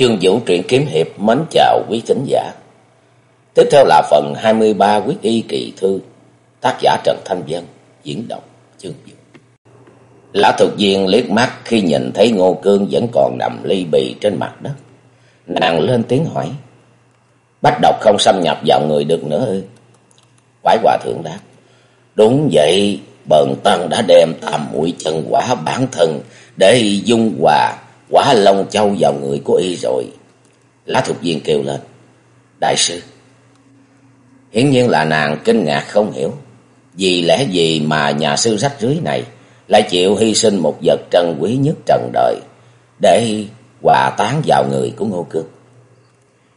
Chương Vũ truyện kiếm hiệp mến chào quý thính giả. Tiếp theo là phần 23 quyết y kỳ thư, tác giả Trần Thanh Vân, diễn đọc Chương Vũ. Lã thuộc viên liếc mắt khi nhìn thấy Ngô Cương vẫn còn nằm ly bì trên mặt đất. Nàng lên tiếng hỏi, Bách độc không xâm nhập vào người được nữa ư? Quái hòa thượng đáp, Đúng vậy, bần tăng đã đem tam mũi chân quả bản thân để dung hòa quả long châu vào người của y rồi. Lá thuộc viên kêu lên. Đại sư. Hiển nhiên là nàng kinh ngạc không hiểu. Vì lẽ gì mà nhà sư rách rưới này lại chịu hy sinh một vật trân quý nhất trần đời để hòa tán vào người của Ngô Cương.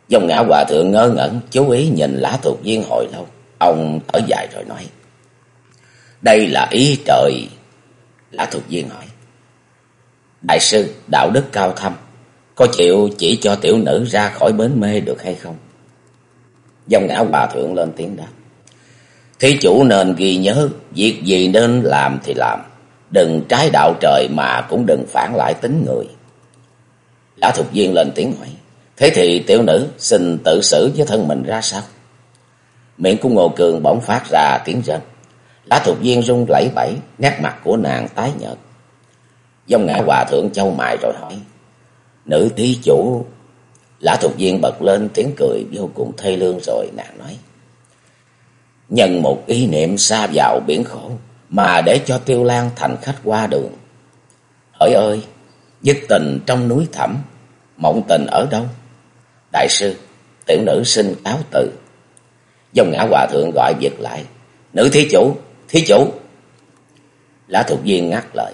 Dòng ngã hòa thượng ngơ ngẩn, chú ý nhìn lá thuộc viên hồi lâu. Ông thở dài rồi nói. Đây là ý trời. Lã thuộc viên hỏi. Đại sư, đạo đức cao thâm, có chịu chỉ cho tiểu nữ ra khỏi bến mê được hay không? Dòng ngã hòa thượng lên tiếng đáp. Thí chủ nên ghi nhớ, việc gì nên làm thì làm. Đừng trái đạo trời mà cũng đừng phản lại tính người. Lã thục viên lên tiếng hỏi. Thế thì tiểu nữ xin tự xử với thân mình ra sao? Miệng của Ngô Cường bỗng phát ra tiếng rên. Lã thục viên rung lẩy bẩy, nét mặt của nàng tái nhợt. Dông ngã hòa thượng châu mài rồi hỏi. Nữ thí chủ. Lã thuộc viên bật lên tiếng cười vô cùng thê lương rồi nàng nói. Nhân một ý niệm xa vào biển khổ mà để cho tiêu lan thành khách qua đường. Hỡi ơi, dứt tình trong núi thẳm, mộng tình ở đâu? Đại sư, tiểu nữ xin áo tự Dông ngã hòa thượng gọi việc lại. Nữ thí chủ, thí chủ. Lã thuộc viên ngắt lời.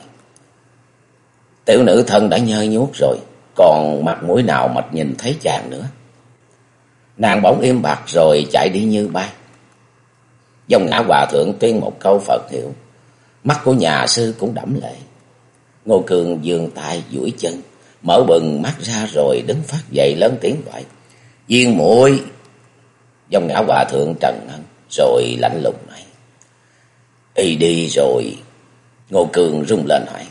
Tiểu nữ thân đã nhơ nhuốc rồi, còn mặt mũi nào mà nhìn thấy chàng nữa. Nàng bỗng im bặt rồi chạy đi như bay. Dòng ngã hòa thượng tuyên một câu Phật hiệu. Mắt của nhà sư cũng đẫm lệ. Ngô Cường dường tay duỗi chân, mở bừng mắt ra rồi đứng phát dậy lớn tiếng gọi. Duyên muội Dòng ngã hòa thượng trần ngân, rồi lạnh lùng nói. Y đi rồi. Ngô Cường rung lên hỏi.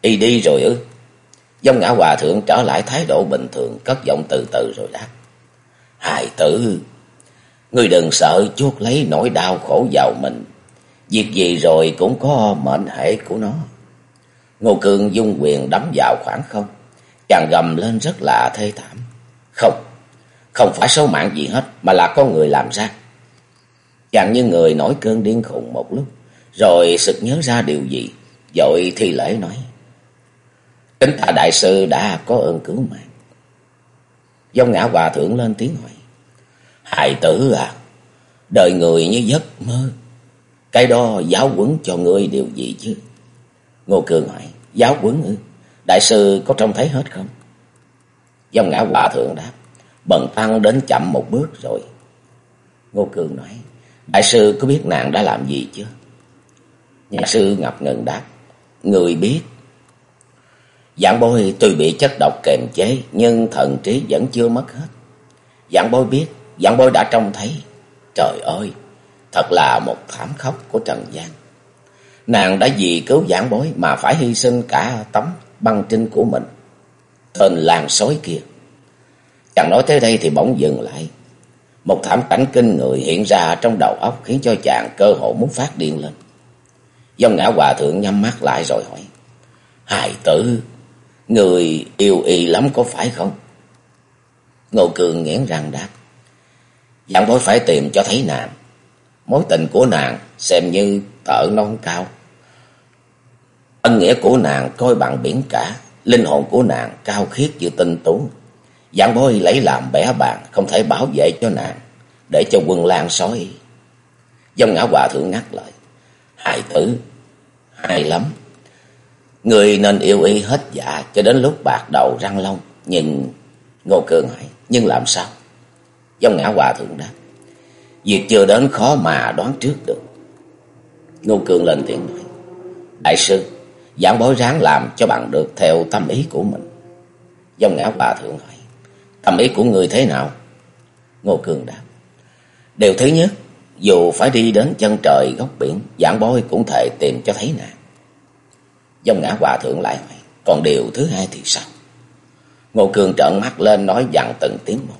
Y đi rồi ư? Dông ngã hòa thượng trở lại thái độ bình thường, cất giọng từ từ rồi đáp. Hài tử, ngươi đừng sợ chuốc lấy nỗi đau khổ vào mình. Việc gì rồi cũng có mệnh hệ của nó. Ngô Cương dung quyền đấm vào khoảng không. Chàng gầm lên rất là thê thảm. Không, không phải số mạng gì hết, mà là con người làm ra. Chàng như người nổi cơn điên khùng một lúc, rồi sực nhớ ra điều gì, dội thi lễ nói. Kính tạ đại sư đã có ơn cứu mạng. Dông ngã hòa thượng lên tiếng hỏi. Hài tử à, đời người như giấc mơ. Cái đó giáo quấn cho ngươi điều gì chứ? Ngô Cường hỏi, giáo quấn ư? Đại sư có trông thấy hết không? Dông ngã hòa thượng đáp, bần tăng đến chậm một bước rồi. Ngô Cường nói, đại sư có biết nàng đã làm gì chưa? Nhà sư ngập ngừng đáp, người biết Dạng bôi tuy bị chất độc kềm chế nhưng thần trí vẫn chưa mất hết. Dạng bôi biết, dạng bôi đã trông thấy. Trời ơi, thật là một thảm khốc của Trần gian. Nàng đã vì cứu dạng bối mà phải hy sinh cả tấm băng trinh của mình. Tên làng sói kia. Chàng nói tới đây thì bỗng dừng lại. Một thảm cảnh kinh người hiện ra trong đầu óc khiến cho chàng cơ hội muốn phát điên lên. Dông ngã hòa thượng nhắm mắt lại rồi hỏi. Hài tử, Người yêu y lắm có phải không? Ngô Cường nghiến răng đáp. Dạng bối phải tìm cho thấy nàng. Mối tình của nàng xem như tợ non cao. Ân nghĩa của nàng coi bằng biển cả. Linh hồn của nàng cao khiết như tinh tú. Dạng bối lấy làm bẻ bàn không thể bảo vệ cho nàng. Để cho quân lan sói. Dông ngã hòa thượng ngắt lời. Hài tử, hay lắm. Người nên yêu y hết dạ cho đến lúc bạc đầu răng long. Nhìn Ngô Cường hỏi, nhưng làm sao? Dông ngã hòa thượng đáp. Việc chưa đến khó mà đoán trước được. Ngô Cường lên tiếng nói. Đại sư, giảng bối ráng làm cho bằng được theo tâm ý của mình. Dông ngã hòa thượng hỏi. Tâm ý của người thế nào? Ngô Cường đáp. Điều thứ nhất, dù phải đi đến chân trời góc biển, giảng bối cũng thể tìm cho thấy nàng. Dông ngã hòa thượng lại hỏi, còn điều thứ hai thì sao? Ngô Cường trợn mắt lên nói dặn từng tiếng một.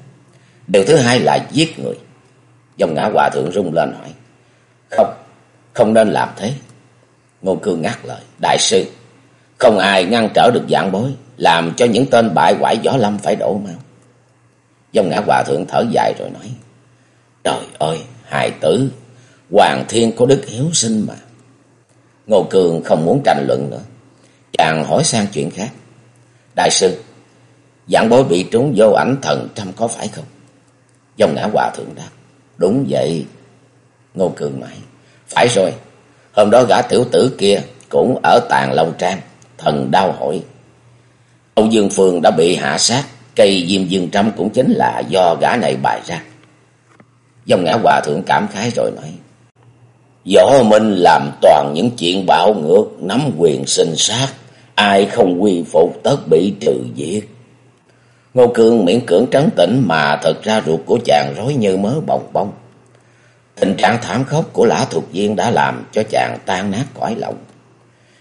Điều thứ hai là giết người. Dòng ngã hòa thượng rung lên hỏi. Không, không nên làm thế. Ngô Cường ngắt lời. Đại sư, không ai ngăn trở được dạng bối, làm cho những tên bại quải gió lâm phải đổ máu. Dòng ngã hòa thượng thở dài rồi nói. Trời ơi, hài tử, hoàng thiên có đức hiếu sinh mà. Ngô Cường không muốn tranh luận nữa. Chàng hỏi sang chuyện khác. Đại sư, dạng bối bị trúng vô ảnh thần trăm có phải không? Dòng ngã hòa thượng đáp. Đúng vậy. Ngô Cường nói. Phải rồi. Hôm đó gã tiểu tử kia cũng ở tàn lâu Trang. Thần đau hỏi. Âu Dương Phương đã bị hạ sát. Cây diêm dương trăm cũng chính là do gã này bày ra. Dòng ngã hòa thượng cảm khái rồi nói. Võ Minh làm toàn những chuyện bạo ngược, nắm quyền sinh sát. Ai không quy phục tất bị trừ diệt. Ngô Cương miễn cưỡng trấn tĩnh mà thật ra ruột của chàng rối như mớ bồng bông. Tình trạng thảm khốc của lã thuộc viên đã làm cho chàng tan nát cõi lòng.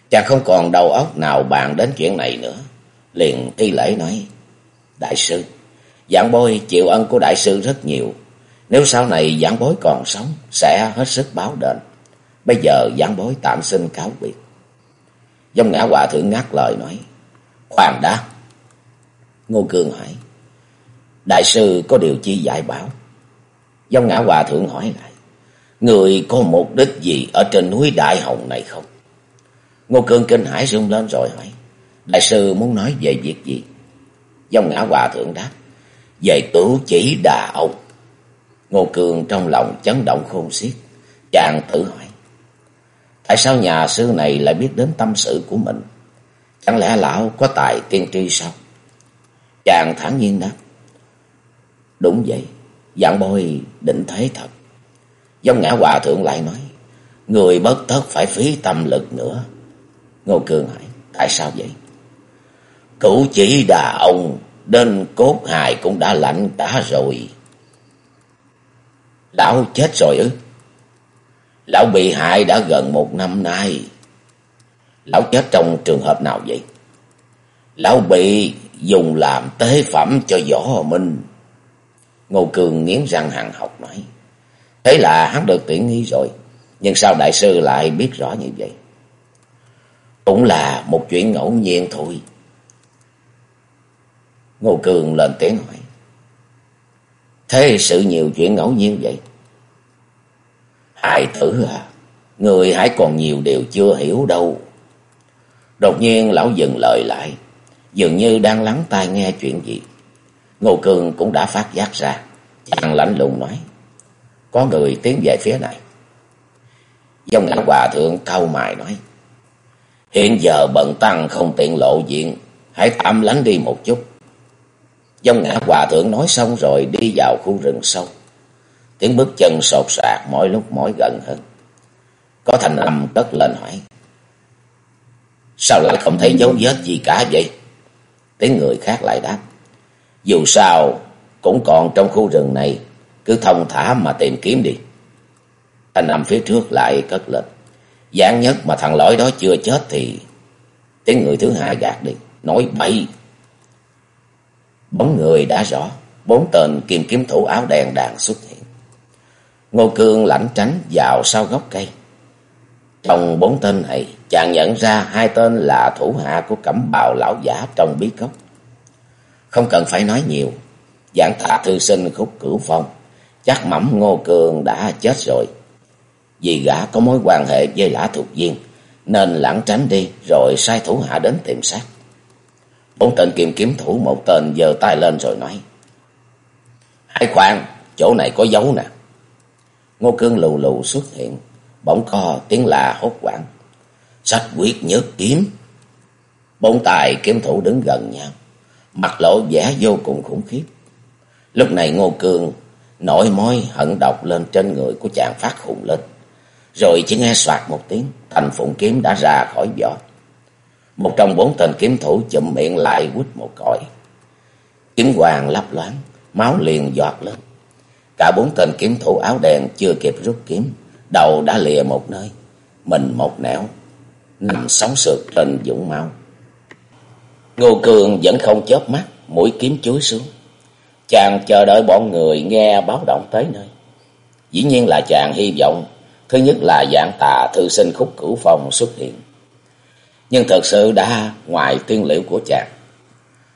Chàng không còn đầu óc nào bàn đến chuyện này nữa. Liền thi lễ nói, Đại sư, giảng bối chịu ân của đại sư rất nhiều. Nếu sau này giảng bối còn sống, sẽ hết sức báo đền. Bây giờ giảng bối tạm xin cáo biệt. Dông ngã hòa thượng ngắt lời nói, Khoan đã. Ngô Cương hỏi, Đại sư có điều chi giải bảo? Dông ngã hòa thượng hỏi lại, Người có mục đích gì ở trên núi Đại Hồng này không? Ngô Cương kinh hãi rung lên rồi hỏi, Đại sư muốn nói về việc gì? Dông ngã hòa thượng đáp, Về tử chỉ đà ông. Ngô Cương trong lòng chấn động khôn xiết, chàng tự hỏi, Tại sao nhà sư này lại biết đến tâm sự của mình? Chẳng lẽ lão có tài tiên tri sao? Chàng thản nhiên đáp. Đúng vậy, dạng bôi định thế thật. Dông ngã hòa thượng lại nói. Người bất tất phải phí tâm lực nữa. Ngô Cường hỏi, tại sao vậy? Cửu chỉ đà ông, đến cốt hài cũng đã lạnh cả rồi. Lão chết rồi ư? Lão bị hại đã gần một năm nay. Lão chết trong trường hợp nào vậy? Lão bị dùng làm tế phẩm cho võ minh. Ngô Cường nghiến răng hàng học nói. Thế là hắn được tiện nghi rồi. Nhưng sao đại sư lại biết rõ như vậy? Cũng là một chuyện ngẫu nhiên thôi. Ngô Cường lên tiếng hỏi. Thế sự nhiều chuyện ngẫu nhiên vậy? Hại tử à, người hãy còn nhiều điều chưa hiểu đâu. Đột nhiên lão dừng lời lại, dường như đang lắng tai nghe chuyện gì. Ngô Cường cũng đã phát giác ra, chàng lạnh lùng nói, có người tiến về phía này. Dông ngã hòa thượng cau mài nói, hiện giờ bận tăng không tiện lộ diện, hãy tạm lánh đi một chút. Dông ngã hòa thượng nói xong rồi đi vào khu rừng sâu. Tiếng bước chân sột soạt mỗi lúc mỗi gần hơn. Có thành âm cất lên hỏi. Sao lại không thấy dấu vết gì cả vậy? Tiếng người khác lại đáp. Dù sao, cũng còn trong khu rừng này. Cứ thông thả mà tìm kiếm đi. Thành âm phía trước lại cất lên. Giảng nhất mà thằng lõi đó chưa chết thì... Tiếng người thứ hai gạt đi. Nói bậy. Bóng người đã rõ. Bốn tên kim kiếm thủ áo đen đàn xuất hiện. Ngô Cương lãnh tránh vào sau gốc cây. Trong bốn tên này, chàng nhận ra hai tên là thủ hạ của cẩm bào lão giả trong bí cốc. Không cần phải nói nhiều, giảng tạ thư sinh khúc cửu phong, chắc mẩm Ngô Cường đã chết rồi. Vì gã có mối quan hệ với lã thuộc viên, nên lãng tránh đi rồi sai thủ hạ đến tìm sát. Bốn tên kiềm kiếm thủ một tên giơ tay lên rồi nói. Hãy khoan, chỗ này có dấu nè. Ngô Cương lù lù xuất hiện, bỗng co tiếng là hốt quảng. Sách quyết nhớ kiếm. Bốn tài kiếm thủ đứng gần nhau, mặt lộ vẻ vô cùng khủng khiếp. Lúc này Ngô Cương nổi môi hận độc lên trên người của chàng phát hùng lên. Rồi chỉ nghe soạt một tiếng, thành phụng kiếm đã ra khỏi vỏ. Một trong bốn tên kiếm thủ chụm miệng lại quýt một cõi, Kiếm hoàng lấp loáng, máu liền giọt lên. Cả bốn tên kiếm thủ áo đen chưa kịp rút kiếm, đầu đã lìa một nơi, mình một nẻo, nằm sóng sượt trên dũng máu. Ngô Cường vẫn không chớp mắt, mũi kiếm chuối xuống. Chàng chờ đợi bọn người nghe báo động tới nơi. Dĩ nhiên là chàng hy vọng, thứ nhất là dạng tà thư sinh khúc cửu phòng xuất hiện. Nhưng thật sự đã ngoài tiên liệu của chàng.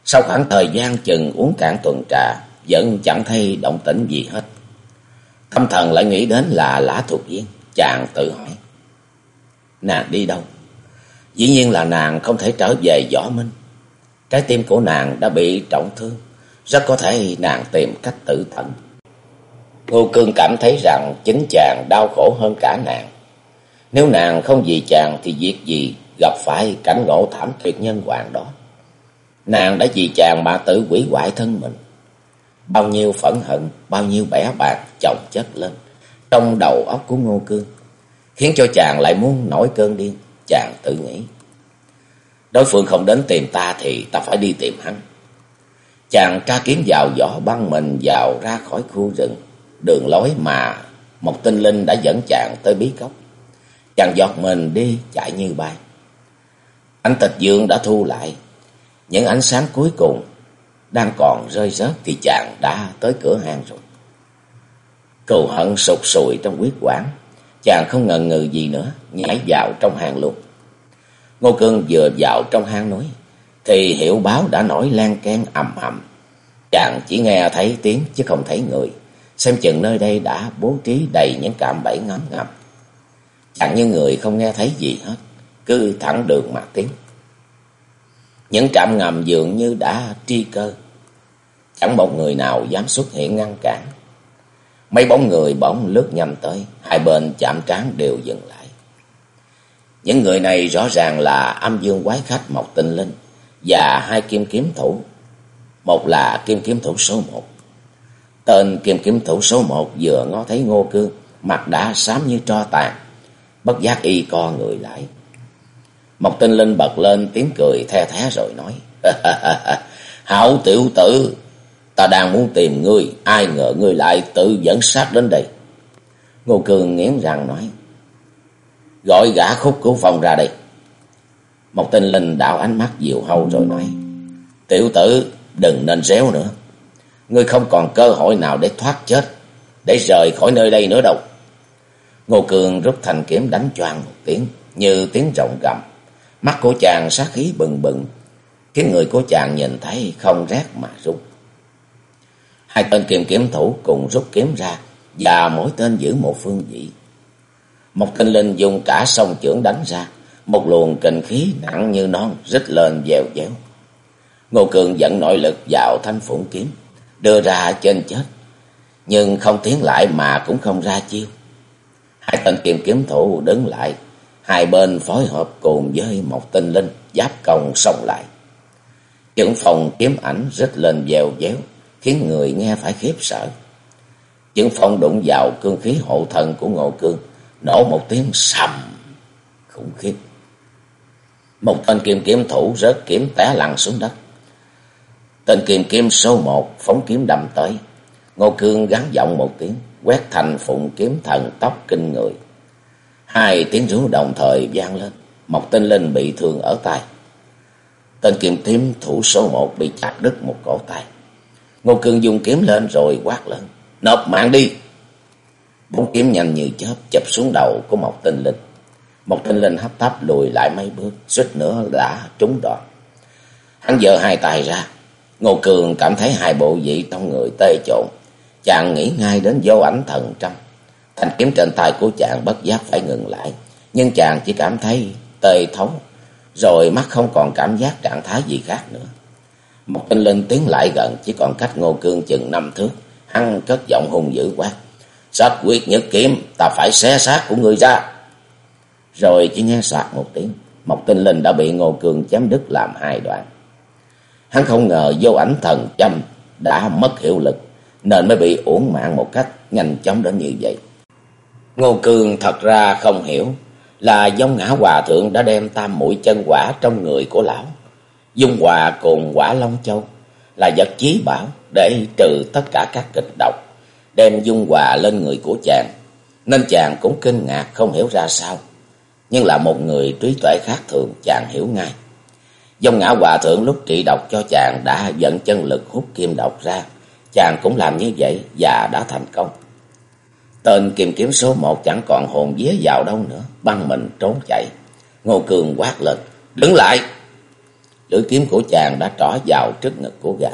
Sau khoảng thời gian chừng uống cạn tuần trà, vẫn chẳng thấy động tĩnh gì hết. Tâm thần lại nghĩ đến là lã thuộc viên, chàng tự hỏi. Nàng đi đâu? Dĩ nhiên là nàng không thể trở về võ minh. Trái tim của nàng đã bị trọng thương, rất có thể nàng tìm cách tự tận. Ngô Cương cảm thấy rằng chính chàng đau khổ hơn cả nàng. Nếu nàng không vì chàng thì việc gì gặp phải cảnh ngộ thảm tuyệt nhân hoàng đó. Nàng đã vì chàng mà tự quỷ hoại thân mình. Bao nhiêu phẫn hận, bao nhiêu bẻ bạc chồng chất lên trong đầu óc của Ngô Cương, khiến cho chàng lại muốn nổi cơn điên. Chàng tự nghĩ, đối phương không đến tìm ta thì ta phải đi tìm hắn. Chàng tra kiếm vào vỏ băng mình vào ra khỏi khu rừng, đường lối mà một tinh linh đã dẫn chàng tới bí cốc. Chàng giọt mình đi chạy như bay. Ánh tịch dương đã thu lại, những ánh sáng cuối cùng đang còn rơi rớt thì chàng đã tới cửa hang rồi. Cừu hận sụt sùi trong quyết quản, chàng không ngần ngừ gì nữa, nhảy vào trong hang luôn. Ngô Cương vừa vào trong hang núi, thì hiệu báo đã nổi lan can ầm ầm. Chàng chỉ nghe thấy tiếng chứ không thấy người, xem chừng nơi đây đã bố trí đầy những cạm bẫy ngấm ngầm. Chàng như người không nghe thấy gì hết, cứ thẳng đường mà tiến. Những trạm ngầm dường như đã tri cơ, chẳng một người nào dám xuất hiện ngăn cản. Mấy bóng người bỗng lướt nhanh tới, hai bên chạm trán đều dừng lại. Những người này rõ ràng là âm dương quái khách Mộc Tinh Linh và hai kim kiếm thủ. Một là kim kiếm thủ số một. Tên kim kiếm thủ số một vừa ngó thấy Ngô Cương, mặt đã xám như tro tàn, bất giác y co người lại. Mộc Tinh Linh bật lên tiếng cười the thé rồi nói: "Hảo tiểu tử, Ta đang muốn tìm ngươi, ai ngờ ngươi lại tự dẫn sát đến đây. Ngô Cường nghiến răng nói. Gọi gã khúc cứu phòng ra đây. Một tên linh đạo ánh mắt diệu hâu rồi nói. Tiểu tử, đừng nên réo nữa. Ngươi không còn cơ hội nào để thoát chết, để rời khỏi nơi đây nữa đâu. Ngô Cường rút thành kiếm đánh choàng một tiếng, như tiếng rộng gầm. Mắt của chàng sát khí bừng bừng, khiến người của chàng nhìn thấy không rét mà run. Hai tên kiềm kiếm thủ cùng rút kiếm ra và mỗi tên giữ một phương vị. Một tên linh dùng cả song chưởng đánh ra, một luồng kinh khí nặng như non rít lên dèo dẻo. Ngô Cường dẫn nội lực vào thanh phụng kiếm, đưa ra trên chết, nhưng không tiến lại mà cũng không ra chiêu. Hai tên kiềm kiếm thủ đứng lại, hai bên phối hợp cùng với một tinh linh giáp công xông lại. Chưởng phòng kiếm ảnh rít lên dèo dẻo, khiến người nghe phải khiếp sợ. Chứng phong đụng vào cương khí hộ thần của Ngộ Cương, nổ một tiếng sầm khủng khiếp. Một tên kim kiếm thủ rớt kiếm té lăn xuống đất. Tên kim kiếm số một phóng kiếm đâm tới. Ngô Cương gắn giọng một tiếng, quét thành phụng kiếm thần tóc kinh người. Hai tiếng rú đồng thời vang lên, một tên linh bị thương ở tay. Tên kim kiếm thủ số một bị chặt đứt một cổ tay. Ngô Cương dùng kiếm lên rồi quát lên. Nộp mạng đi. Bóng kiếm nhanh như chớp chụp xuống đầu của một tinh linh. Một tinh linh hấp tấp lùi lại mấy bước, suýt nữa đã trúng đòn. Hắn giơ hai tay ra. Ngô Cường cảm thấy hai bộ vị trong người tê trộn. Chàng nghĩ ngay đến vô ảnh thần trăm. Thanh kiếm trên tay của chàng bất giác phải ngừng lại. Nhưng chàng chỉ cảm thấy tê thấu. Rồi mắt không còn cảm giác trạng thái gì khác nữa. Một tên linh tiến lại gần chỉ còn cách ngô cương chừng năm thước. Hắn cất giọng hung dữ quát. Sách quyết nhất kiếm, ta phải xé xác của người ra. Rồi chỉ nghe soạt một tiếng. Một tinh linh đã bị ngô cương chém đứt làm hai đoạn. Hắn không ngờ vô ảnh thần châm đã mất hiệu lực. Nên mới bị uổng mạng một cách nhanh chóng đến như vậy. Ngô cương thật ra không hiểu là dông ngã hòa thượng đã đem tam mũi chân quả trong người của lão Dung hòa cùng quả Long Châu là vật chí bảo để trừ tất cả các kịch độc, đem dung hòa lên người của chàng, nên chàng cũng kinh ngạc không hiểu ra sao. Nhưng là một người trí tuệ khác thường chàng hiểu ngay. Dông ngã hòa thượng lúc trị độc cho chàng đã dẫn chân lực hút kim độc ra. Chàng cũng làm như vậy và đã thành công. Tên kim kiếm số một chẳng còn hồn vía vào đâu nữa, băng mình trốn chạy. Ngô Cường quát lên, đứng lại! Lưỡi kiếm của chàng đã trỏ vào trước ngực của gã.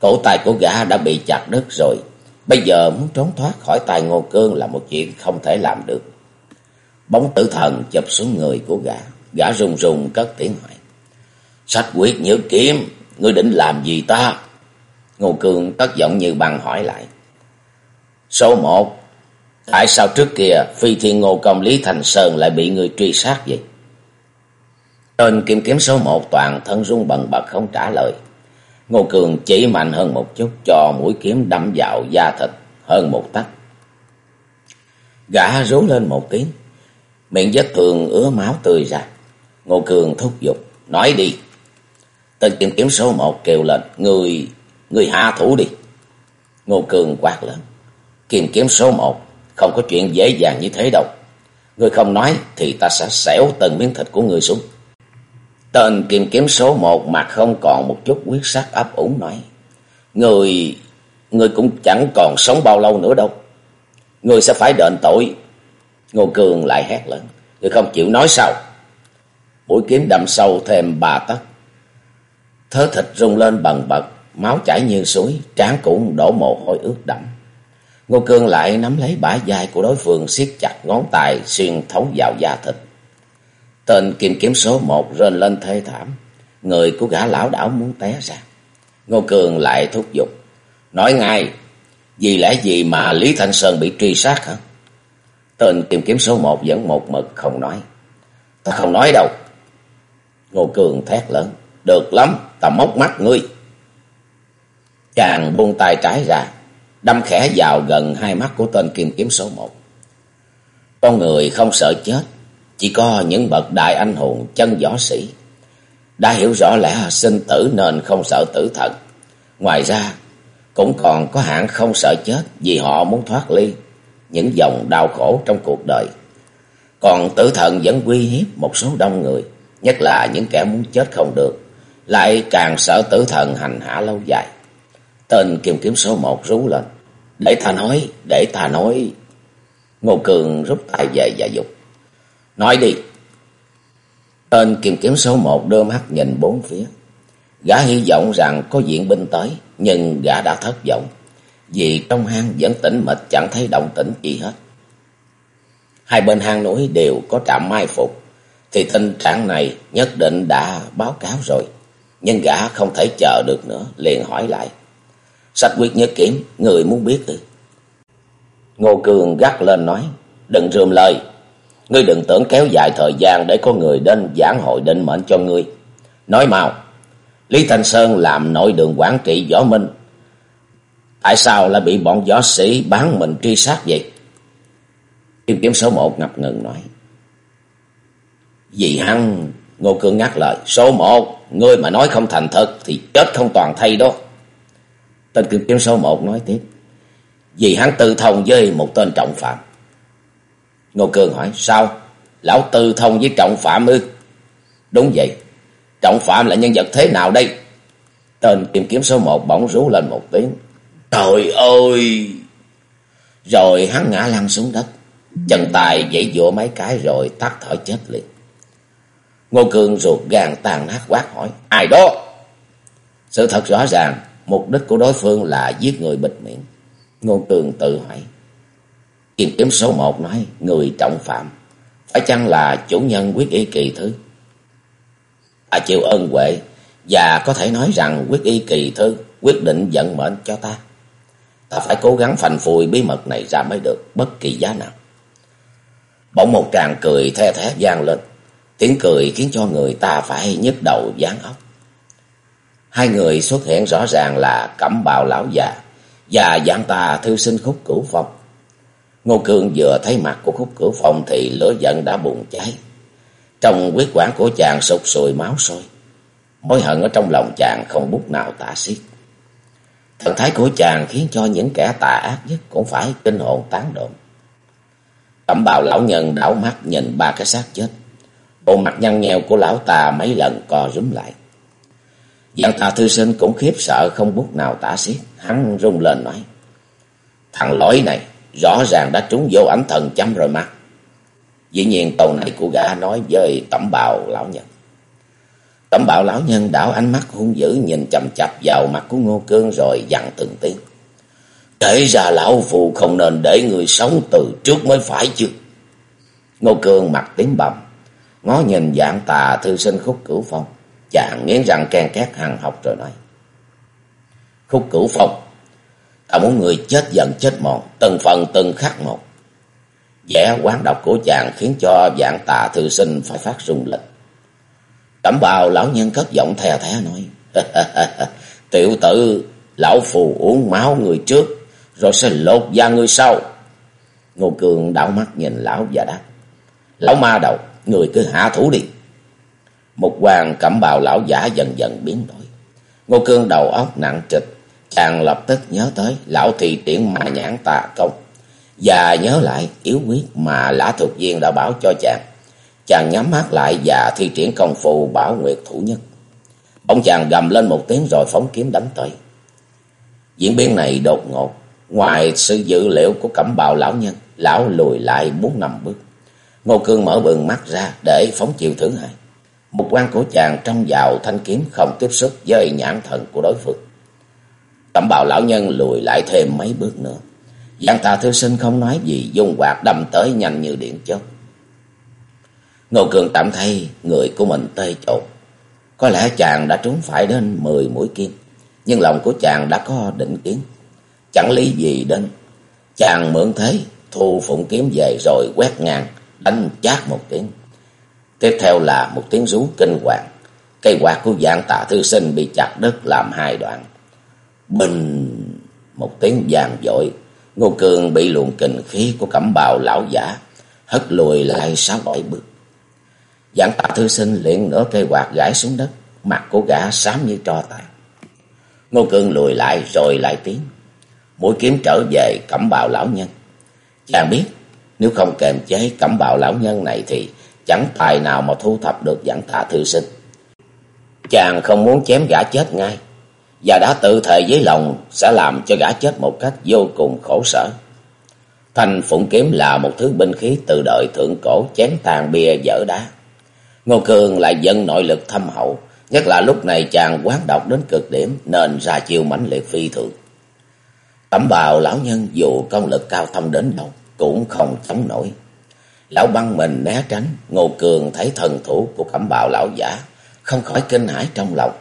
Cổ tay của gã đã bị chặt đứt rồi, bây giờ muốn trốn thoát khỏi tay Ngô Cương là một chuyện không thể làm được. Bóng tử thần chụp xuống người của gã, gã rùng rùng cất tiếng hỏi. Sách quyết nhớ kiếm, ngươi định làm gì ta? Ngô Cương tất giọng như bằng hỏi lại. Số một, tại sao trước kia phi thiên ngô công Lý Thành Sơn lại bị người truy sát vậy? Tên kim kiếm số một toàn thân rung bần bật không trả lời. Ngô Cường chỉ mạnh hơn một chút cho mũi kiếm đâm vào da thịt hơn một tấc. Gã rú lên một tiếng, miệng vết thương ứa máu tươi ra. Ngô Cường thúc giục, nói đi. Tên kim kiếm số một kêu lên, người, người hạ thủ đi. Ngô Cường quát lên, kim kiếm số một, không có chuyện dễ dàng như thế đâu. Người không nói thì ta sẽ xẻo từng miếng thịt của người xuống. Tên kim kiếm số một mặt không còn một chút quyết sắc ấp ủng nói. Người, người cũng chẳng còn sống bao lâu nữa đâu. Người sẽ phải đền tội. Ngô Cường lại hét lớn. Người không chịu nói sao? Mũi kiếm đâm sâu thêm ba tấc. Thớ thịt rung lên bần bật, máu chảy như suối, trán cũng đổ mồ hôi ướt đẫm. Ngô Cương lại nắm lấy bả vai của đối phương siết chặt ngón tay xuyên thấu vào da thịt. Tên kim kiếm số một rên lên thê thảm. Người của gã lão đảo muốn té ra. Ngô Cường lại thúc giục. Nói ngay, vì lẽ gì mà Lý Thanh Sơn bị truy sát hả? Tên kim kiếm số một vẫn một mực không nói. Ta không nói đâu. Ngô Cường thét lớn. Được lắm, ta móc mắt ngươi. Chàng buông tay trái ra, đâm khẽ vào gần hai mắt của tên kim kiếm số một. Con người không sợ chết, chỉ có những bậc đại anh hùng chân võ sĩ đã hiểu rõ lẽ sinh tử nên không sợ tử thần. Ngoài ra, cũng còn có hạng không sợ chết vì họ muốn thoát ly những dòng đau khổ trong cuộc đời. Còn tử thần vẫn uy hiếp một số đông người, nhất là những kẻ muốn chết không được, lại càng sợ tử thần hành hạ lâu dài. Tên kiềm kiếm số một rú lên. Để ta nói, để ta nói. Ngô Cường rút tay về và dục. Nói đi. Tên kiềm kiếm số một đưa mắt nhìn bốn phía. Gã hy vọng rằng có diện binh tới, nhưng gã đã thất vọng. Vì trong hang vẫn tĩnh mịch chẳng thấy động tĩnh gì hết. Hai bên hang núi đều có trạm mai phục, thì tình trạng này nhất định đã báo cáo rồi. Nhưng gã không thể chờ được nữa, liền hỏi lại. Sách quyết nhớ kiểm, người muốn biết ư? Ngô Cường gắt lên nói, đừng rườm lời. Ngươi đừng tưởng kéo dài thời gian để có người đến giảng hội định mệnh cho ngươi. Nói mau, Lý Thanh Sơn làm nội đường quản trị võ minh. Tại sao lại bị bọn võ sĩ bán mình truy sát vậy? Kim kiếm số một ngập ngừng nói. Vì hăng, Ngô Cương ngắt lời. Số một, ngươi mà nói không thành thật thì chết không toàn thay đó. Tên kim kiếm số một nói tiếp. Vì hắn tư thông với một tên trọng phạm. Ngô Cường hỏi, sao? Lão tư thông với trọng phạm ư? Đúng vậy. Trọng phạm là nhân vật thế nào đây? Tên tìm kiếm số một bỗng rú lên một tiếng. Trời ơi! Rồi hắn ngã lăn xuống đất. Chân tài dãy dụa mấy cái rồi tắt thở chết liền. Ngô Cường ruột gan tàn nát quát hỏi. Ai đó? Sự thật rõ ràng, mục đích của đối phương là giết người bịt miệng. Ngô Cường tự hỏi. Kim kiếm số một nói, người trọng phạm. Phải chăng là chủ nhân quyết y kỳ thư? Ta à, chịu ơn huệ và có thể nói rằng quyết y kỳ thư quyết định vận mệnh cho ta. Ta phải cố gắng phành phùi bí mật này ra mới được, bất kỳ giá nào. Bỗng một tràng cười the thé vang lên. Tiếng cười khiến cho người ta phải nhức đầu dán óc. Hai người xuất hiện rõ ràng là cẩm bào lão già và dạng tà thư sinh khúc cửu phong. Ngô Cương vừa thấy mặt của khúc cửa phòng thì lửa giận đã bùng cháy. Trong quyết quản của chàng sụt sùi máu sôi. Mối hận ở trong lòng chàng không bút nào tả xiết. Thần thái của chàng khiến cho những kẻ tà ác nhất cũng phải kinh hồn tán độn. Cẩm bào lão nhân đảo mắt nhìn ba cái xác chết. Bộ mặt nhăn nheo của lão ta mấy lần co rúm lại. Giang tà thư sinh cũng khiếp sợ không bút nào tả xiết. Hắn rung lên nói. Thằng lỗi này rõ ràng đã trúng vô ảnh thần chấm rồi mà. Dĩ nhiên tàu này của gã nói với tẩm bào lão nhân. Tẩm bào lão nhân đảo ánh mắt hung dữ nhìn chầm chập vào mặt của Ngô Cương rồi dặn từng tiếng. Kể ra lão phụ không nên để người sống từ trước mới phải chứ. Ngô Cương mặt tím bầm, ngó nhìn dạng tà thư sinh khúc cửu phong. Chàng nghiến răng ken két hằng học rồi nói. Khúc cửu phong, ta muốn người chết dần chết mòn, từng phần từng khắc một. vẻ quán độc của chàng khiến cho dạng tà thư sinh phải phát rung lịch. Cẩm bào lão nhân cất giọng thè thè nói. Tiểu tử, lão phù uống máu người trước, rồi sẽ lột da người sau. Ngô Cường đảo mắt nhìn lão và đáp. Lão ma đầu, người cứ hạ thủ đi. Một hoàng cẩm bào lão giả dần dần biến đổi. Ngô Cương đầu óc nặng trịch, chàng lập tức nhớ tới lão thị tiễn mà nhãn tà công. Và nhớ lại yếu quyết mà lã thuộc viên đã bảo cho chàng. Chàng nhắm mắt lại và thi triển công phu bảo nguyệt thủ nhất. Bỗng chàng gầm lên một tiếng rồi phóng kiếm đánh tới. Diễn biến này đột ngột. Ngoài sự dự liệu của cẩm bào lão nhân, lão lùi lại bốn năm bước. Ngô Cương mở bừng mắt ra để phóng chiều thứ hai. Một quan của chàng trong vào thanh kiếm không tiếp xúc với nhãn thần của đối phương. Cẩm bào lão nhân lùi lại thêm mấy bước nữa. Giang tà thư sinh không nói gì, dung quạt đâm tới nhanh như điện chớp. Ngô Cường tạm thay người của mình tê trộn. Có lẽ chàng đã trúng phải đến mười mũi kim. Nhưng lòng của chàng đã có định kiến. Chẳng lý gì đến. Chàng mượn thế thu phụng kiếm về rồi quét ngang đánh chát một tiếng. Tiếp theo là một tiếng rú kinh hoàng. Cây quạt của dạng tạ thư sinh bị chặt đứt làm hai đoạn. Bình một tiếng vàng dội. Ngô Cường bị luồng kình khí của cẩm bào lão giả hất lùi lại sáu bảy bước. Dạng tạ thư sinh liền nửa cây quạt gãi xuống đất, mặt của gã xám như tro tàn. Ngô Cường lùi lại rồi lại tiếng. Mũi kiếm trở về cẩm bào lão nhân. Chàng biết, nếu không kềm chế cẩm bào lão nhân này thì chẳng tài nào mà thu thập được dạng tạ thư sinh. Chàng không muốn chém gã chết ngay, và đã tự thề với lòng sẽ làm cho gã chết một cách vô cùng khổ sở. Thanh phụng kiếm là một thứ binh khí từ đời thượng cổ chém tàn bia dở đá. Ngô Cường lại dân nội lực thâm hậu, nhất là lúc này chàng quán độc đến cực điểm nên ra chiêu mãnh liệt phi thường. Tẩm bào lão nhân dù công lực cao thâm đến đâu cũng không chống nổi. Lão băng mình né tránh, Ngô Cường thấy thần thủ của cẩm bào lão giả, không khỏi kinh hãi trong lòng.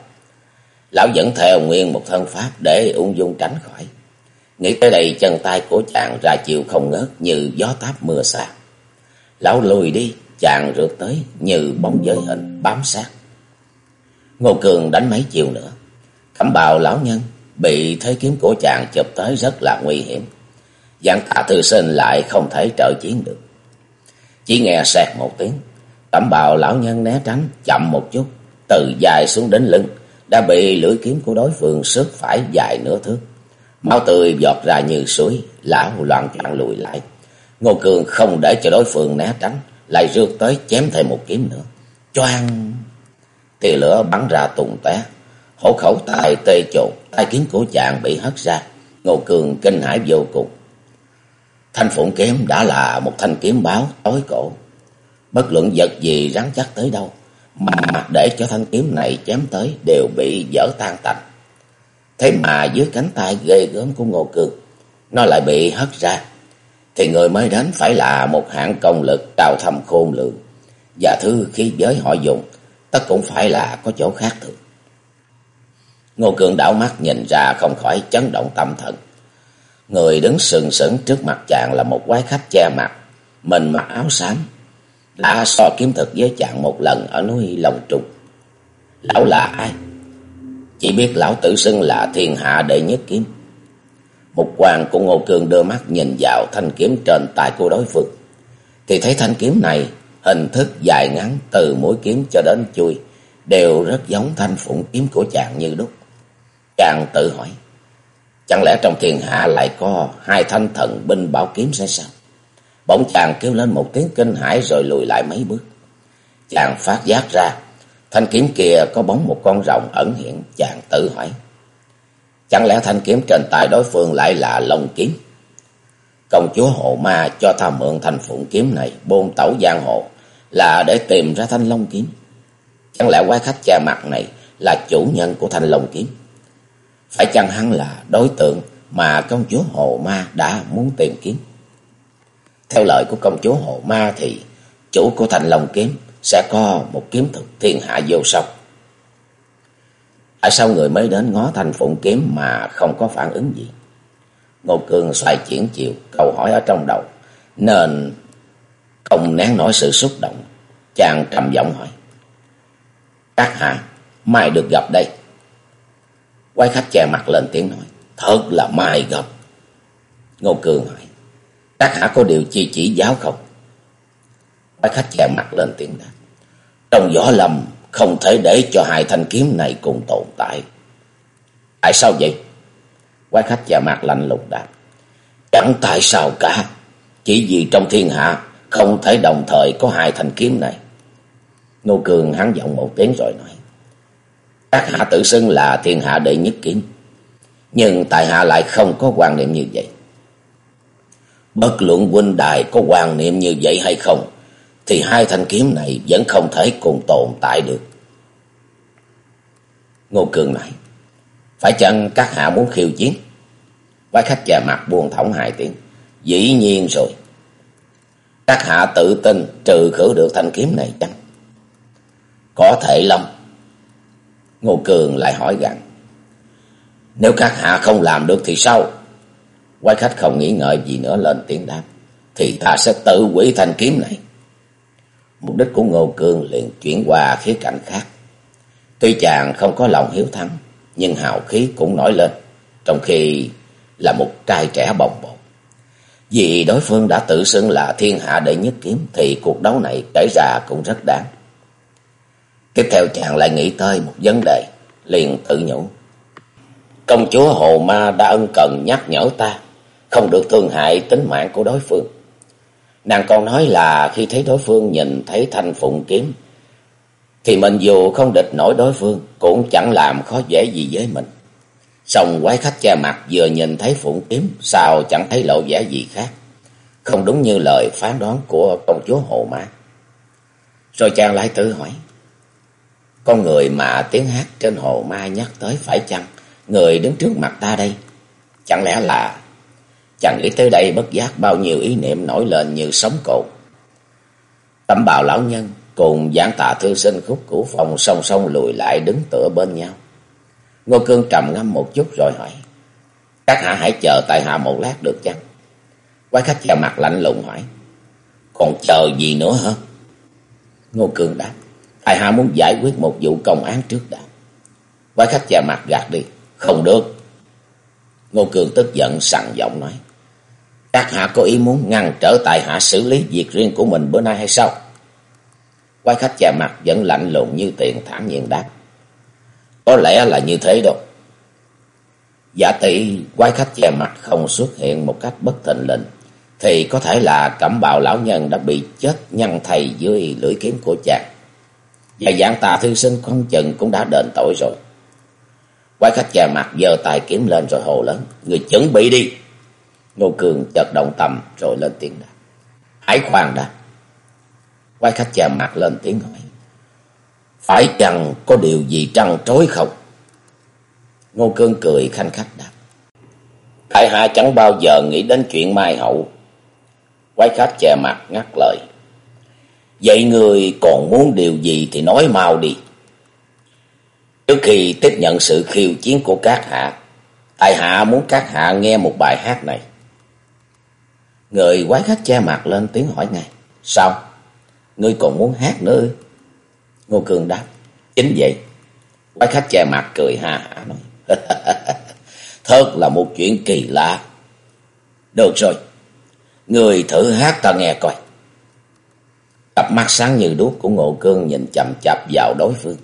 Lão dẫn theo nguyên một thân pháp để ung dung tránh khỏi. Nghĩ tới đây chân tay của chàng ra chiều không ngớt như gió táp mưa xa. Lão lùi đi, chàng rượt tới như bóng giới hình bám sát. Ngô Cường đánh mấy chiều nữa. Cẩm bào lão nhân bị thế kiếm của chàng chụp tới rất là nguy hiểm. Giảng tạ thư sinh lại không thể trợ chiến được. Chỉ nghe sẹt một tiếng. Cẩm bào lão nhân né tránh chậm một chút. Từ dài xuống đến lưng. Đã bị lưỡi kiếm của đối phương sức phải dài nửa thước. Máu tươi giọt ra như suối. Lão loạn chặn lùi lại. Ngô Cường không để cho đối phương né tránh lại rượt tới chém thêm một kiếm nữa. Choang! Tia lửa bắn ra tùng té. Hổ khẩu tài tê trộn, tay kiếm của chàng bị hất ra. Ngô Cường kinh hãi vô cùng. Thanh phụng kiếm đã là một thanh kiếm báo tối cổ. Bất luận vật gì rắn chắc tới đâu, mà để cho thanh kiếm này chém tới đều bị dở tan tành. Thế mà dưới cánh tay ghê gớm của Ngô Cường, nó lại bị hất ra, thì người mới đến phải là một hạng công lực cao thâm khôn lượng. Và thứ khí giới họ dùng, tất cũng phải là có chỗ khác thường. Ngô Cường đảo mắt nhìn ra không khỏi chấn động tâm thần. Người đứng sừng sững trước mặt chàng là một quái khách che mặt, mình mặc áo xám, đã so kiếm thực với chàng một lần ở núi Long Trung. Lão là ai? Chỉ biết lão tự xưng là thiên hạ đệ nhất kiếm. Một quan của Ngô Cường đưa mắt nhìn vào thanh kiếm trên tay của đối phương. Thì thấy thanh kiếm này, hình thức dài ngắn từ mũi kiếm cho đến chui, đều rất giống thanh phụng kiếm của chàng như đúc. Chàng tự hỏi, chẳng lẽ trong thiên hạ lại có hai thanh thần binh bảo kiếm sẽ sao? Bỗng chàng kêu lên một tiếng kinh hãi rồi lùi lại mấy bước. Chàng phát giác ra, thanh kiếm kia có bóng một con rồng ẩn hiện, chàng tự hỏi. Chẳng lẽ thanh kiếm trên tay đối phương lại là lông kiếm? Công chúa hộ ma cho ta mượn thanh phụng kiếm này bôn tẩu giang hồ là để tìm ra thanh long kiếm. Chẳng lẽ quái khách che mặt này là chủ nhân của thanh long kiếm? Phải chăng hắn là đối tượng mà công chúa Hồ Ma đã muốn tìm kiếm? Theo lời của công chúa Hồ Ma thì chủ của thành lòng kiếm sẽ có một kiếm thực thiên hạ vô song. Tại sao người mới đến ngó thanh phụng kiếm mà không có phản ứng gì? Ngô Cương xoay chuyển chiều, câu hỏi ở trong đầu, nên không nén nổi sự xúc động. Chàng trầm giọng hỏi. Các hạ, mai được gặp đây. Quay khách che mặt lên tiếng nói, thật là mai gặp. Ngô Cương hỏi, các hạ có điều chi chỉ giáo không? Bác khách che mặt lên tiếng đáp, trong võ lâm không thể để cho hai thanh kiếm này cùng tồn tại. Tại sao vậy? Quái khách già mặt lạnh lùng đáp. Chẳng tại sao cả. Chỉ vì trong thiên hạ không thể đồng thời có hai thanh kiếm này. Ngô Cường hắn giọng một tiếng rồi nói. Các hạ tự xưng là thiên hạ đệ nhất kiếm. Nhưng tại hạ lại không có quan niệm như vậy. Bất luận huynh đài có quan niệm như vậy hay không, thì hai thanh kiếm này vẫn không thể cùng tồn tại được. Ngô Cường nói, phải chăng các hạ muốn khiêu chiến? Bái khách già mặt buồn thỏng hai tiếng. Dĩ nhiên rồi. Các hạ tự tin trừ khử được thanh kiếm này chăng? Có thể lắm. Ngô Cường lại hỏi rằng Nếu các hạ không làm được thì sao? Quái khách không nghĩ ngợi gì nữa lên tiếng đáp. Thì ta sẽ tự quỷ thanh kiếm này. Mục đích của Ngô cương liền chuyển qua khía cạnh khác. Tuy chàng không có lòng hiếu thắng, nhưng hào khí cũng nổi lên. Trong khi là một trai trẻ bồng bột. Vì đối phương đã tự xưng là thiên hạ đệ nhất kiếm thì cuộc đấu này kể ra cũng rất đáng. Tiếp theo chàng lại nghĩ tới một vấn đề, liền tự nhủ. Công chúa Hồ Ma đã ân cần nhắc nhở ta, không được thương hại tính mạng của đối phương. Nàng còn nói là khi thấy đối phương nhìn thấy thanh phụng kiếm, thì mình dù không địch nổi đối phương, cũng chẳng làm khó dễ gì với mình. Xong quái khách che mặt vừa nhìn thấy phụng kiếm, sao chẳng thấy lộ vẻ gì khác. Không đúng như lời phán đoán của công chúa Hồ Mã. Rồi chàng lại tự hỏi. Con người mà tiếng hát trên Hồ Ma nhắc tới phải chăng người đứng trước mặt ta đây? Chẳng lẽ là... Chàng nghĩ tới đây bất giác bao nhiêu ý niệm nổi lên như sóng cồn. Tấm bào lão nhân cùng giảng tạ thư sinh khúc cửu phòng song song lùi lại đứng tựa bên nhau. Ngô Cương trầm ngâm một chút rồi hỏi. Các hạ hãy chờ tại hạ một lát được chăng? Quái khách che mặt lạnh lùng hỏi. Còn chờ gì nữa hả? Ngô Cương đáp. Tại hạ muốn giải quyết một vụ công án trước đã. Quái khách che mặt gạt đi. Không được. Ngô Cương tức giận sẵn giọng nói. Các hạ có ý muốn ngăn trở tại hạ xử lý việc riêng của mình bữa nay hay sao? Quái khách che mặt vẫn lạnh lùng như tiền thản nhiên đáp. Có lẽ là như thế đâu. Giả tỷ quái khách che mặt không xuất hiện một cách bất thình lình, thì có thể là cẩm bào lão nhân đã bị chết nhăn thầy dưới lưỡi kiếm của chàng. Và dạng tà thư sinh không chừng cũng đã đền tội rồi. Quái khách che mặt giơ tay kiếm lên rồi hồ lớn. Người chuẩn bị đi. Ngô Cường chợt động tâm rồi lên tiếng đáp. Hãy khoan đã. Quái khách che mặt lên tiếng hỏi. Phải chăng có điều gì trăng trối không? Ngô Cương cười khanh khách đáp. Tại hạ chẳng bao giờ nghĩ đến chuyện mai hậu. Quái khách che mặt ngắt lời. Vậy người còn muốn điều gì thì nói mau đi. Trước khi tiếp nhận sự khiêu chiến của các hạ, tại hạ muốn các hạ nghe một bài hát này. Người quái khách che mặt lên tiếng hỏi ngay. Sao? Ngươi còn muốn hát nữa ư? Ngô Cường đáp. Chính vậy. Quái khách che mặt cười ha hả nói. Thật là một chuyện kỳ lạ. Được rồi. Người thử hát ta nghe coi. Cặp mắt sáng như đuốc của Ngộ Cương nhìn chậm chập vào đối phương.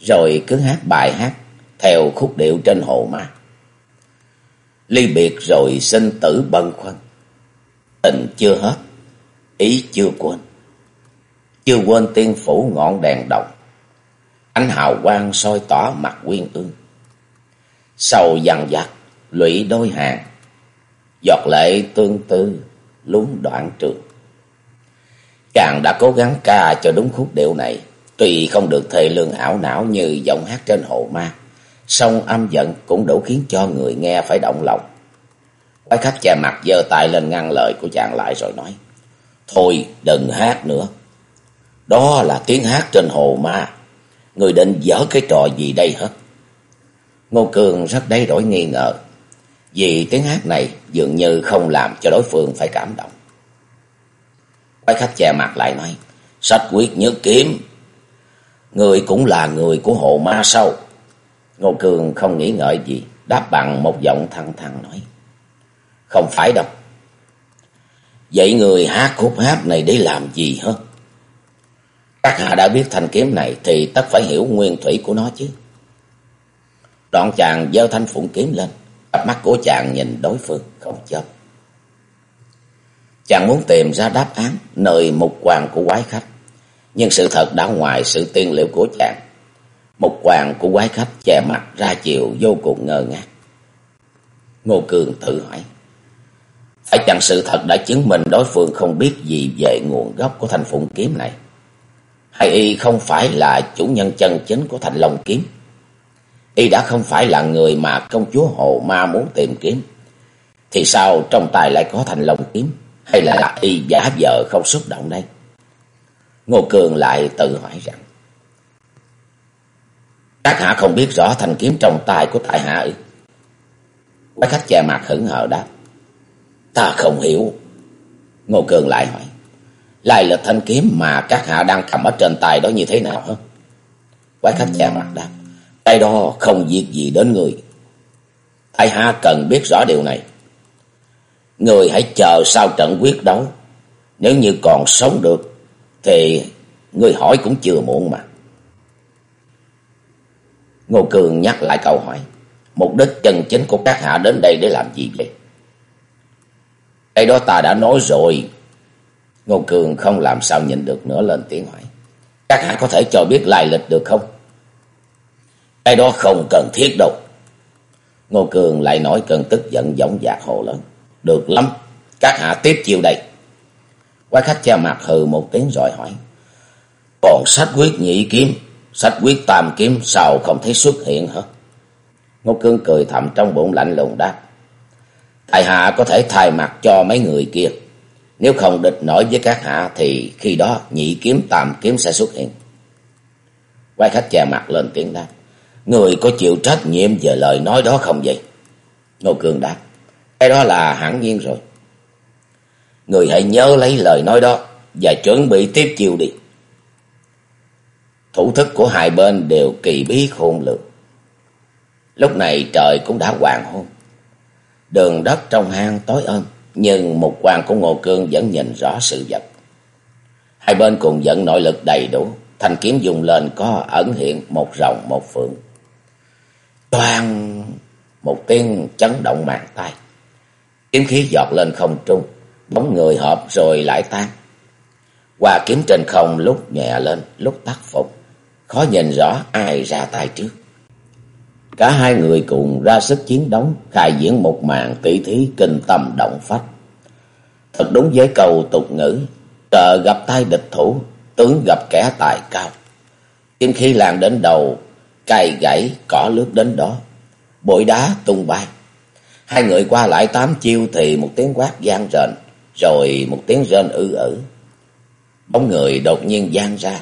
Rồi cứ hát bài hát theo khúc điệu trên hồ ma. Ly biệt rồi sinh tử bân khoăn. Tình chưa hết, ý chưa quên. chưa quên tiên phủ ngọn đèn đồng. Ánh hào quang soi tỏ mặt quyên ương. Sầu dằn dặt, lụy đôi hàng, giọt lệ tương tư, lún đoạn trường. Chàng đã cố gắng ca cho đúng khúc điệu này, tuy không được thề lương ảo não như giọng hát trên hồ ma, song âm giận cũng đủ khiến cho người nghe phải động lòng. Quái khách che mặt giơ tay lên ngăn lời của chàng lại rồi nói, Thôi đừng hát nữa, đó là tiếng hát trên hồ ma, người định dở cái trò gì đây hả? Ngô Cường rất đáy đổi nghi ngờ, vì tiếng hát này dường như không làm cho đối phương phải cảm động. Quái khách che mặt lại nói, sách quyết nhớ kiếm, người cũng là người của hồ ma sâu. Ngô Cường không nghĩ ngợi gì, đáp bằng một giọng thăng thăng nói, không phải đâu. Vậy người hát khúc hát này để làm gì hả? Các hạ đã biết thanh kiếm này thì tất phải hiểu nguyên thủy của nó chứ. Đoạn chàng giơ thanh phụng kiếm lên, cặp mắt của chàng nhìn đối phương không chớp. Chàng muốn tìm ra đáp án nơi mục hoàng của quái khách. Nhưng sự thật đã ngoài sự tiên liệu của chàng. Mục hoàng của quái khách che mặt ra chiều vô cùng ngơ ngác. Ngô Cường tự hỏi. Phải chăng sự thật đã chứng minh đối phương không biết gì về nguồn gốc của thanh phụng kiếm này? Hay y không phải là chủ nhân chân chính của thành long kiếm? Y đã không phải là người mà công chúa Hồ Ma muốn tìm kiếm. Thì sao trong tay lại có thành long kiếm? Hay là y giả vờ không xúc động đây? Ngô Cường lại tự hỏi rằng. Các hạ không biết rõ thanh kiếm trong tay của tại hạ ư? Quái khách che mặt hững hờ đáp. Ta không hiểu. Ngô Cường lại hỏi. Lai lịch thanh kiếm mà các hạ đang cầm ở trên tay đó như thế nào hả? Quái khách che mặt đáp. Cái đó không việc gì đến người. Tại hạ cần biết rõ điều này. Người hãy chờ sau trận quyết đấu. Nếu như còn sống được, thì người hỏi cũng chưa muộn mà. Ngô Cường nhắc lại câu hỏi. Mục đích chân chính của các hạ đến đây để làm gì vậy? Cái đó ta đã nói rồi. Ngô Cường không làm sao nhìn được nữa lên tiếng hỏi. Các hạ có thể cho biết lai lịch được không? Cái đó không cần thiết đâu. Ngô Cường lại nói cơn tức giận giống dạc hồ lớn. Được lắm, các hạ tiếp chiều đây. Quái khách che mặt hừ một tiếng rồi hỏi. Còn sách quyết nhị kiếm, sách quyết tam kiếm sao không thấy xuất hiện hả? Ngô Cương cười thầm trong bụng lạnh lùng đáp. Tại hạ có thể thay mặt cho mấy người kia. Nếu không địch nổi với các hạ, thì khi đó nhị kiếm, tam kiếm sẽ xuất hiện. Quay khách che mặt lên tiếng đáp. Người có chịu trách nhiệm về lời nói đó không vậy? Ngô Cương đáp. Cái đó là hẳn nhiên rồi. Người hãy nhớ lấy lời nói đó và chuẩn bị tiếp chiều đi. Thủ thức của hai bên đều kỳ bí khôn lường. Lúc này trời cũng đã hoàng hôn. Đường đất trong hang tối ân nhưng một quan của Ngô Cương vẫn nhìn rõ sự vật. Hai bên cùng dẫn nội lực đầy đủ, thanh kiếm dùng lên có ẩn hiện một rồng một phượng. Toàn một tiếng chấn động màn tay. Kiếm khí giọt lên không trung, bóng người hợp rồi lại tan. Qua kiếm trên không lúc nhẹ lên, lúc tắt phục. Khó nhìn rõ ai ra tay trước. Cả hai người cùng ra sức chiến đấu, khai diễn một màn tỷ thí kinh tâm động phách. Thật đúng với câu tục ngữ, trợ gặp tay địch thủ, tướng gặp kẻ tài cao. Kim khi lan đến đầu, cày gãy, cỏ lướt đến đó. Bụi đá tung bay. Hai người qua lại tám chiêu thì một tiếng quát gian rền, rồi một tiếng rên ư ử. Bóng người đột nhiên gian ra.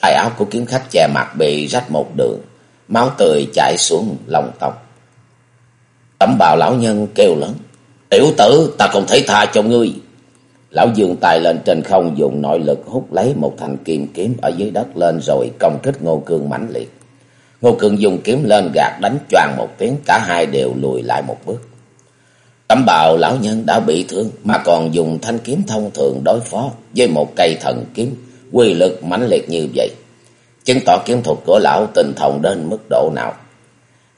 Tài áo của kiếm khách che mặt bị rách một đường, máu tươi chảy xuống lòng tộc Tẩm bào lão nhân kêu lớn. Tiểu tử ta không thể tha cho ngươi. Lão dương tài lên trên không dùng nội lực hút lấy một thanh kim kiếm ở dưới đất lên rồi công kích Ngô Cương mãnh liệt. Ngô Cương dùng kiếm lên gạt đánh choàng một tiếng, cả hai đều lùi lại một bước. Tấm bào lão nhân đã bị thương mà còn dùng thanh kiếm thông thường đối phó với một cây thần kiếm quy lực mãnh liệt như vậy. Chứng tỏ kiếm thuật của lão tinh thông đến mức độ nào.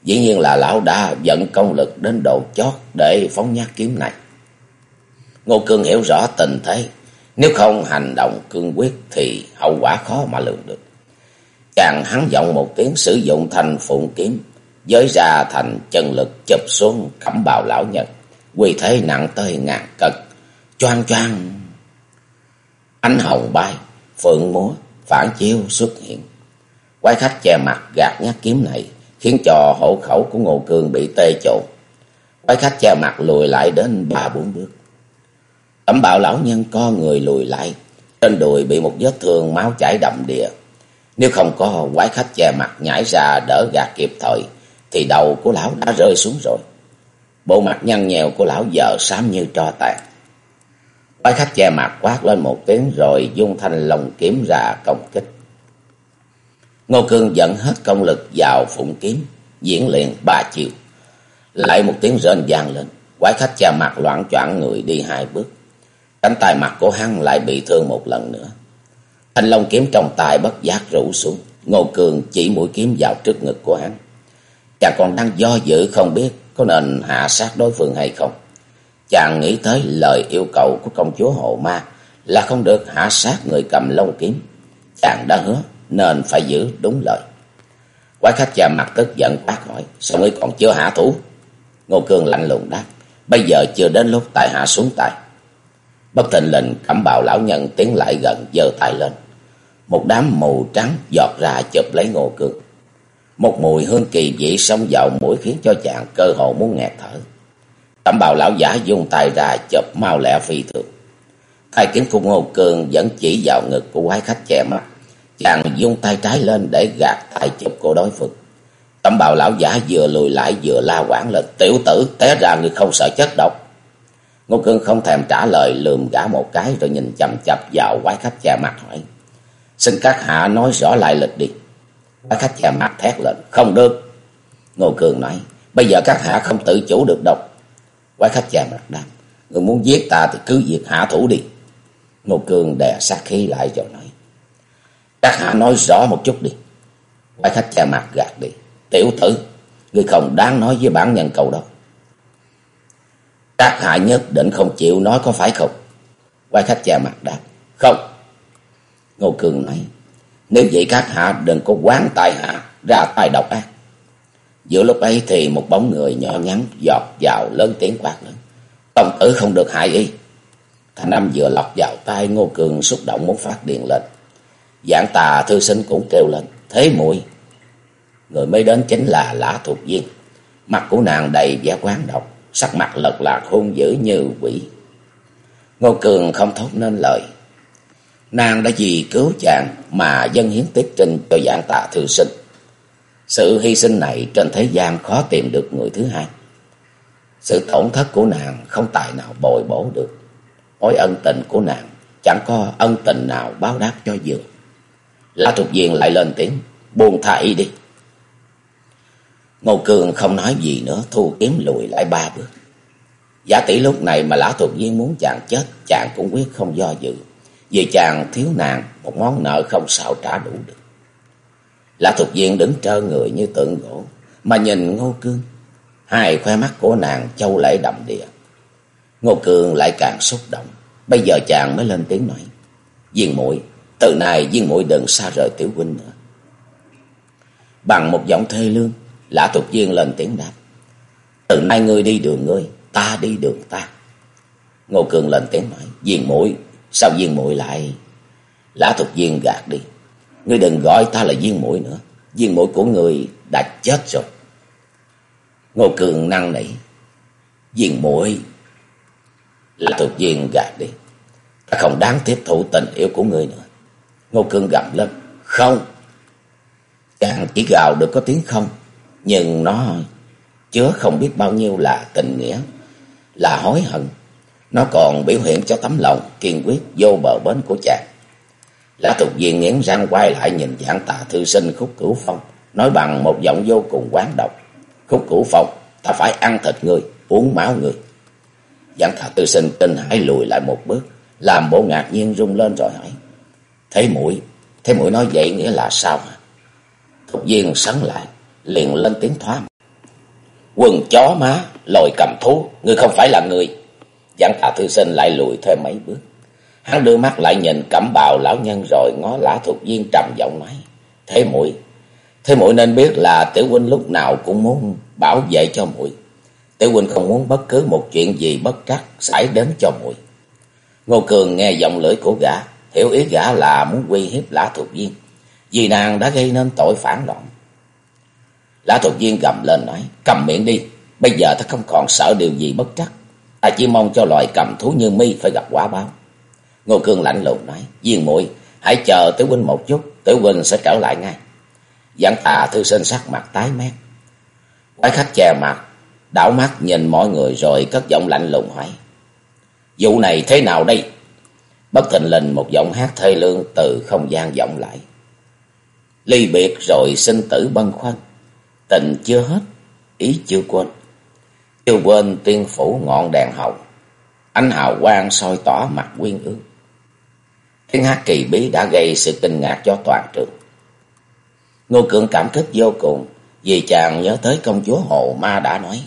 Dĩ nhiên là lão đã dẫn công lực đến độ chót để phóng nhát kiếm này. Ngô Cương hiểu rõ tình thế, Nếu không hành động cương quyết thì hậu quả khó mà lường được. Chàng hắn giọng một tiếng sử dụng thành phụng kiếm, giới ra thành chân lực chụp xuống cẩm bào lão nhân, quy thế nặng tới ngàn cân, choang choang. Ánh hồng bay, phượng múa, phản chiếu xuất hiện. Quái khách che mặt gạt nhát kiếm này, khiến cho hộ khẩu của Ngô Cương bị tê trộn. Quái khách che mặt lùi lại đến ba bốn bước. Tẩm bạo lão nhân co người lùi lại, trên đùi bị một vết thương máu chảy đậm đìa. Nếu không có quái khách che mặt nhảy ra đỡ gạt kịp thời, thì đầu của lão đã rơi xuống rồi. Bộ mặt nhăn nhèo của lão vợ xám như tro tàn. Quái khách che mặt quát lên một tiếng rồi dung thanh lồng kiếm ra công kích. Ngô Cương dẫn hết công lực vào phụng kiếm, diễn liền ba chiều. Lại một tiếng rên vang lên, quái khách cha mặt loạn choạng người đi hai bước. Cánh tay mặt của hắn lại bị thương một lần nữa. Thanh long kiếm trong tay bất giác rủ xuống. Ngô Cương chỉ mũi kiếm vào trước ngực của hắn. Chàng còn đang do dự không biết có nên hạ sát đối phương hay không. Chàng nghĩ tới lời yêu cầu của công chúa Hồ Ma là không được hạ sát người cầm long kiếm. Chàng đã hứa nên phải giữ đúng lời. Quái khách già mặt tức giận quát hỏi, sao ngươi còn chưa hạ thủ? Ngô Cương lạnh lùng đáp, bây giờ chưa đến lúc tại hạ xuống tay. Bất tình lệnh cẩm bào lão nhân tiến lại gần giơ tay lên. Một đám mù trắng giọt ra chụp lấy Ngô Cương. Một mùi hương kỳ dị xông vào mũi khiến cho chàng cơ hồ muốn nghẹt thở. Cẩm bào lão giả dùng tay ra chụp mau lẹ phi thường. Hai kiếm của Ngô Cương vẫn chỉ vào ngực của quái khách che mắt. Chàng dung tay trái lên để gạt tay chụp cô đối phương. tấm bào lão giả vừa lùi lại vừa la quảng lên. Tiểu tử, té ra người không sợ chết độc. Ngô Cương không thèm trả lời, lườm gã một cái rồi nhìn chầm chập vào quái khách che mặt hỏi. Xin các hạ nói rõ lại lịch đi. Quái khách che mặt thét lên. Không được. Ngô Cương nói. Bây giờ các hạ không tự chủ được độc. Quái khách che mặt đáp. Người muốn giết ta thì cứ việc hạ thủ đi. Ngô Cương đè sát khí lại rồi nói. Các hạ nói rõ một chút đi. Quái khách che mặt gạt đi. Tiểu tử. ngươi không đáng nói với bản nhân cầu đâu. Các hạ nhất định không chịu nói có phải không? Quái khách che mặt đáp. Không. Ngô Cường nói. Nếu vậy các hạ đừng có quán tài hạ, ra tay độc ác. Giữa lúc ấy thì một bóng người nhỏ nhắn, giọt vào lớn tiếng quát lớn. Công tử không được hại y. Thành âm vừa lọc vào tay Ngô Cường xúc động muốn phát điện lên. Dạng tà thư sinh cũng kêu lên. Thế muội Người mới đến chính là Lã Thục Viên. Mặt của nàng đầy vẻ quán độc, sắc mặt lật lạc hung dữ như quỷ. Ngô Cường không thốt nên lời. Nàng đã vì cứu chàng mà dân hiến tiết trinh cho dạng tà thư sinh. Sự hy sinh này trên thế gian khó tìm được người thứ hai. Sự tổn thất của nàng không tài nào bồi bổ được. Mối ân tình của nàng chẳng có ân tình nào báo đáp cho dường. Dạ. La Trục Viên lại lên tiếng, buông thả y đi. Ngô Cường không nói gì nữa, thu kiếm lùi lại ba bước. Giả tỷ lúc này mà Lã thuộc viên muốn chàng chết, chàng cũng quyết không do dự. Vì chàng thiếu nàng, một món nợ không sao trả đủ được. Lã thuộc diện đứng trơ người như tượng gỗ, mà nhìn Ngô Cương. Hai khoe mắt của nàng châu lễ đậm địa. Ngô Cương lại càng xúc động. Bây giờ chàng mới lên tiếng nói. Viên muội từ nay viên muội đừng xa rời tiểu huynh nữa. Bằng một giọng thê lương, Lã tục viên lên tiếng đáp. Từ nay ngươi đi đường ngươi, ta đi đường ta. Ngô Cường lên tiếng nói. Viên mũi, sao viên mũi lại... Lã tục viên gạt đi. Ngươi đừng gọi ta là viên mũi nữa. Viên mũi của ngươi đã chết rồi. Ngô Cường năng nỉ. Viên mũi... Lã tục viên gạt đi. Ta không đáng tiếp thụ tình yêu của ngươi nữa. Ngô Cương gầm lên. Không. Chàng chỉ gào được có tiếng không nhưng nó chứa không biết bao nhiêu là tình nghĩa, là hối hận. Nó còn biểu hiện cho tấm lòng kiên quyết vô bờ bến của chàng. Lã tục viên nghiến răng quay lại nhìn dạng tà thư sinh khúc cửu phong, nói bằng một giọng vô cùng quán độc. Khúc cửu phong, ta phải ăn thịt người, uống máu người. Dạng tà thư sinh kinh hãi lùi lại một bước, làm bộ ngạc nhiên rung lên rồi hỏi. Thế mũi, thế mũi nói vậy nghĩa là sao hả? Thục viên sấn lại, liền lên tiếng thoá. Quần chó má, lồi cầm thú, ngươi không phải là người. Giảng tà thư sinh lại lùi thêm mấy bước. Hắn đưa mắt lại nhìn cẩm bào lão nhân rồi ngó lã thuộc viên trầm giọng nói. Thế muội Thế muội nên biết là tiểu huynh lúc nào cũng muốn bảo vệ cho muội Tiểu huynh không muốn bất cứ một chuyện gì bất trắc xảy đến cho muội Ngô Cường nghe giọng lưỡi của gã, hiểu ý gã là muốn uy hiếp lã thuộc viên. Vì nàng đã gây nên tội phản loạn. Lã thuộc viên gầm lên nói, cầm miệng đi, bây giờ ta không còn sợ điều gì bất trắc. Ta chỉ mong cho loài cầm thú như mi phải gặp quả báo. Ngô Cương lạnh lùng nói, viên muội hãy chờ Tiểu huynh một chút, Tiểu huynh sẽ trở lại ngay. Giảng tà thư sinh sắc mặt tái mét. Quái khách che mặt, đảo mắt nhìn mọi người rồi cất giọng lạnh lùng hỏi. Vụ này thế nào đây? Bất thình lình một giọng hát thê lương từ không gian vọng lại. Ly biệt rồi sinh tử băng khoăn, tình chưa hết, ý chưa quên. Chưa quên tiên phủ ngọn đèn hồng, ánh hào quang soi tỏ mặt quyên ương. Tiếng hát kỳ bí đã gây sự kinh ngạc cho toàn trường. Ngô Cường cảm kích vô cùng vì chàng nhớ tới công chúa Hồ Ma đã nói.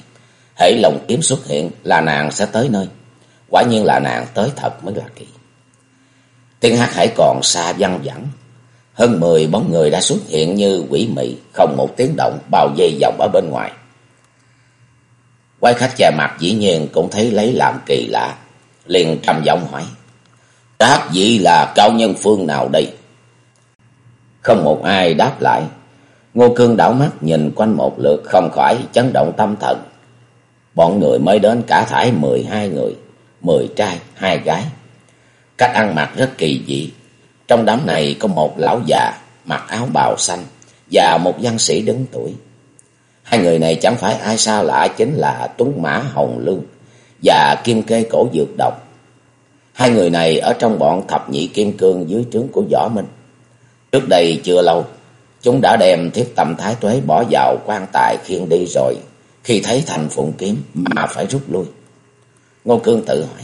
Hãy lòng kiếm xuất hiện là nàng sẽ tới nơi. Quả nhiên là nàng tới thật mới là kỳ. Tiếng hát hãy còn xa văng vẳng. Hơn mười bóng người đã xuất hiện như quỷ mị, không một tiếng động bao dây vòng ở bên ngoài. Quái khách che mặt dĩ nhiên cũng thấy lấy làm kỳ lạ, liền trầm giọng hỏi. Các vị là cao nhân phương nào đây? Không một ai đáp lại. Ngô Cương đảo mắt nhìn quanh một lượt không khỏi chấn động tâm thần. Bọn người mới đến cả thải mười hai người, mười trai, hai gái. Cách ăn mặc rất kỳ dị. Trong đám này có một lão già mặc áo bào xanh và một văn sĩ đứng tuổi. Hai người này chẳng phải ai xa lạ chính là Tuấn Mã Hồng Lương và Kim Kê Cổ Dược Độc. Hai người này ở trong bọn thập nhị kim cương dưới trướng của Võ Minh. Trước đây chưa lâu, chúng đã đem thiết tâm thái tuế bỏ vào quan tài khiêng đi rồi. Khi thấy thành phụng kiếm mà phải rút lui. Ngô Cương tự hỏi,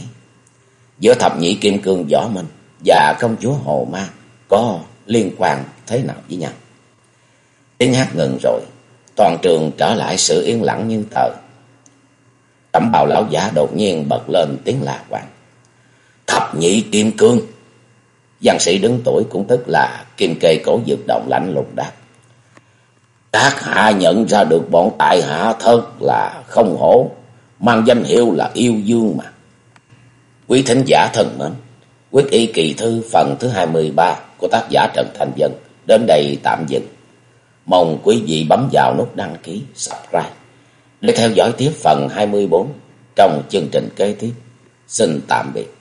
giữa thập nhị kim cương Võ Minh và công chúa Hồ Ma có liên quan thế nào với nhau? Tiếng hát ngừng rồi, toàn trường trở lại sự yên lặng như tờ. tẩm bào lão giả đột nhiên bật lên tiếng lạ vàng. Thập nhị kim cương. Giang sĩ đứng tuổi cũng tức là kim kê cổ dược động lạnh lùng đáp. Các hạ nhận ra được bọn tại hạ thật là không hổ, mang danh hiệu là yêu dương mà. Quý thính giả thân mến, quyết y kỳ thư phần thứ 23 của tác giả Trần Thành Dân đến đây tạm dừng. Mong quý vị bấm vào nút đăng ký, subscribe để theo dõi tiếp phần 24 trong chương trình kế tiếp. Xin tạm biệt.